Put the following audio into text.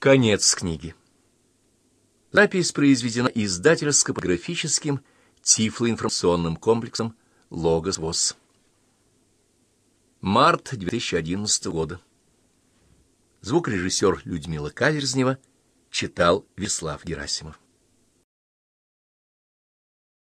Конец книги. Запись произведена издательско-графическим тифлоинформационным комплексом «Логос ВОЗ». Март 2011 года. Звукорежиссер Людмила Каверзнева читал Веслав Герасимов.